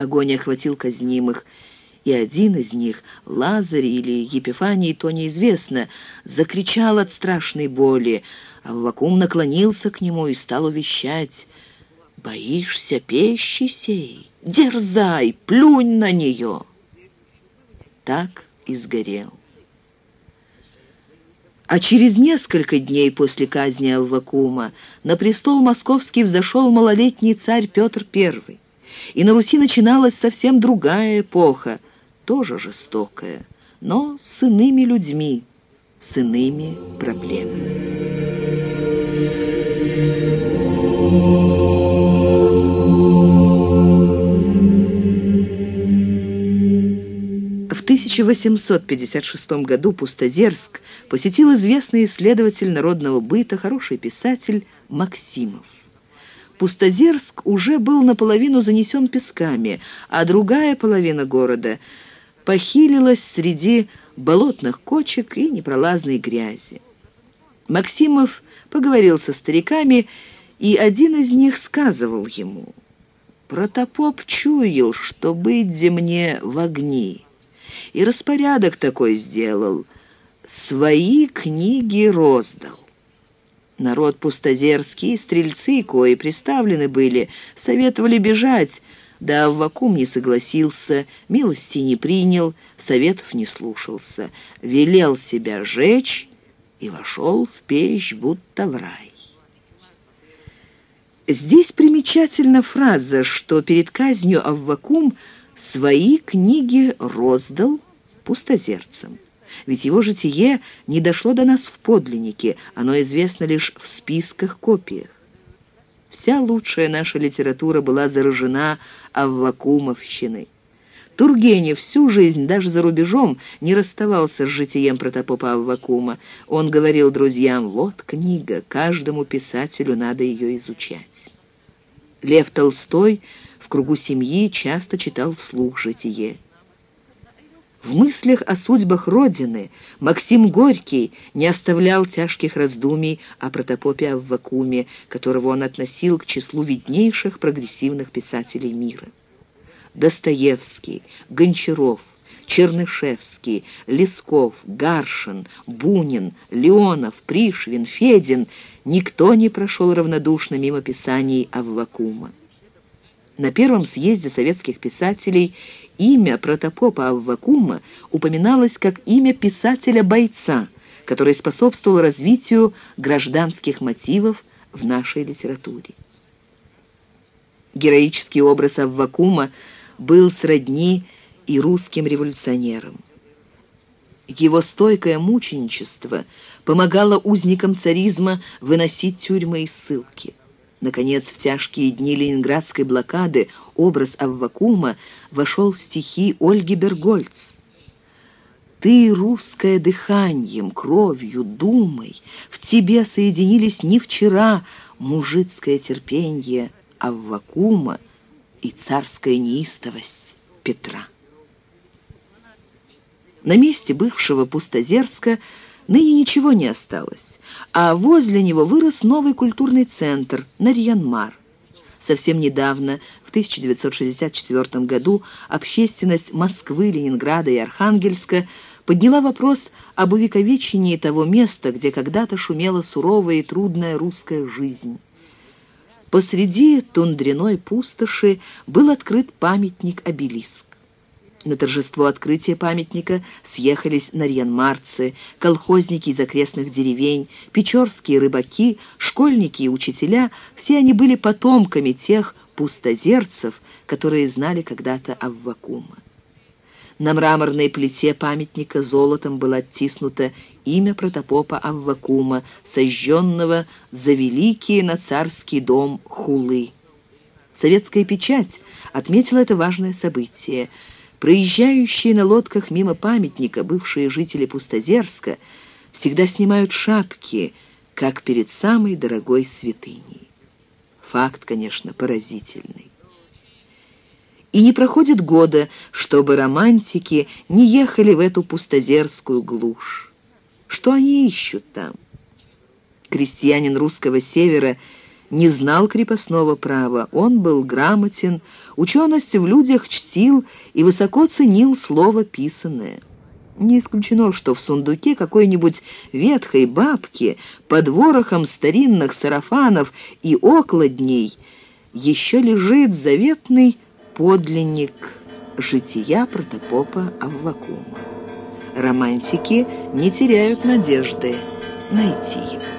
Огонь охватил казнимых, и один из них, Лазарь или Епифаний, то неизвестно, закричал от страшной боли, а Вакум наклонился к нему и стал увещать. «Боишься пещи сей? Дерзай, плюнь на нее!» Так и сгорел. А через несколько дней после казни Аввакума на престол московский взошел малолетний царь Петр I и на Руси начиналась совсем другая эпоха, тоже жестокая, но с иными людьми, с иными проблемами. В 1856 году Пустозерск посетил известный исследователь народного быта, хороший писатель Максимов. Пустозерск уже был наполовину занесен песками, а другая половина города похилилась среди болотных кочек и непролазной грязи. Максимов поговорил со стариками, и один из них сказывал ему, «Протопоп чуял, что быть мне в огни, и распорядок такой сделал, свои книги роздал». Народ пустозерский, стрельцы, кои приставлены были, советовали бежать, да Аввакум не согласился, милости не принял, советов не слушался, велел себя жечь и вошел в печь, будто в рай. Здесь примечательна фраза, что перед казнью Аввакум свои книги роздал пустозерцам ведь его житие не дошло до нас в подлиннике, оно известно лишь в списках-копиях. Вся лучшая наша литература была заражена Аввакумовщиной. Тургенев всю жизнь, даже за рубежом, не расставался с житием протопопа Аввакума. Он говорил друзьям, вот книга, каждому писателю надо ее изучать. Лев Толстой в кругу семьи часто читал вслух житие. В мыслях о судьбах Родины Максим Горький не оставлял тяжких раздумий о протопопе Аввакуме, которого он относил к числу виднейших прогрессивных писателей мира. Достоевский, Гончаров, Чернышевский, Лесков, Гаршин, Бунин, Леонов, Пришвин, Федин — никто не прошел равнодушно мимо писаний Аввакума. На первом съезде советских писателей имя протопопа Аввакума упоминалось как имя писателя-бойца, который способствовал развитию гражданских мотивов в нашей литературе. Героический образ Аввакума был сродни и русским революционерам. Его стойкое мученичество помогало узникам царизма выносить тюрьмы и ссылки. Наконец, в тяжкие дни ленинградской блокады образ Аввакума вошел в стихи Ольги Бергольц. «Ты, русское дыханием, кровью, думой, в тебе соединились не вчера мужицкое терпенье Аввакума и царская неистовость Петра». На месте бывшего Пустозерска ныне ничего не осталось а возле него вырос новый культурный центр Нарьянмар. Совсем недавно, в 1964 году, общественность Москвы, Ленинграда и Архангельска подняла вопрос об увековечении того места, где когда-то шумела суровая и трудная русская жизнь. Посреди тундряной пустоши был открыт памятник-обелиск. На торжество открытия памятника съехались нарьянмарцы, колхозники из окрестных деревень, печорские рыбаки, школьники и учителя. Все они были потомками тех пустозерцев, которые знали когда-то Аввакума. На мраморной плите памятника золотом было оттиснуто имя протопопа Аввакума, сожженного за великие на царский дом хулы. Советская печать отметила это важное событие – Проезжающие на лодках мимо памятника бывшие жители Пустозерска всегда снимают шапки, как перед самой дорогой святыней. Факт, конечно, поразительный. И не проходит года, чтобы романтики не ехали в эту пустозерскую глушь. Что они ищут там? Крестьянин русского севера не знал крепостного права. Он был грамотен, ученость в людях чтил и высоко ценил слово писанное. Не исключено, что в сундуке какой-нибудь ветхой бабки под ворохом старинных сарафанов и окладней еще лежит заветный подлинник жития протопопа Аввакума. Романтики не теряют надежды найти его.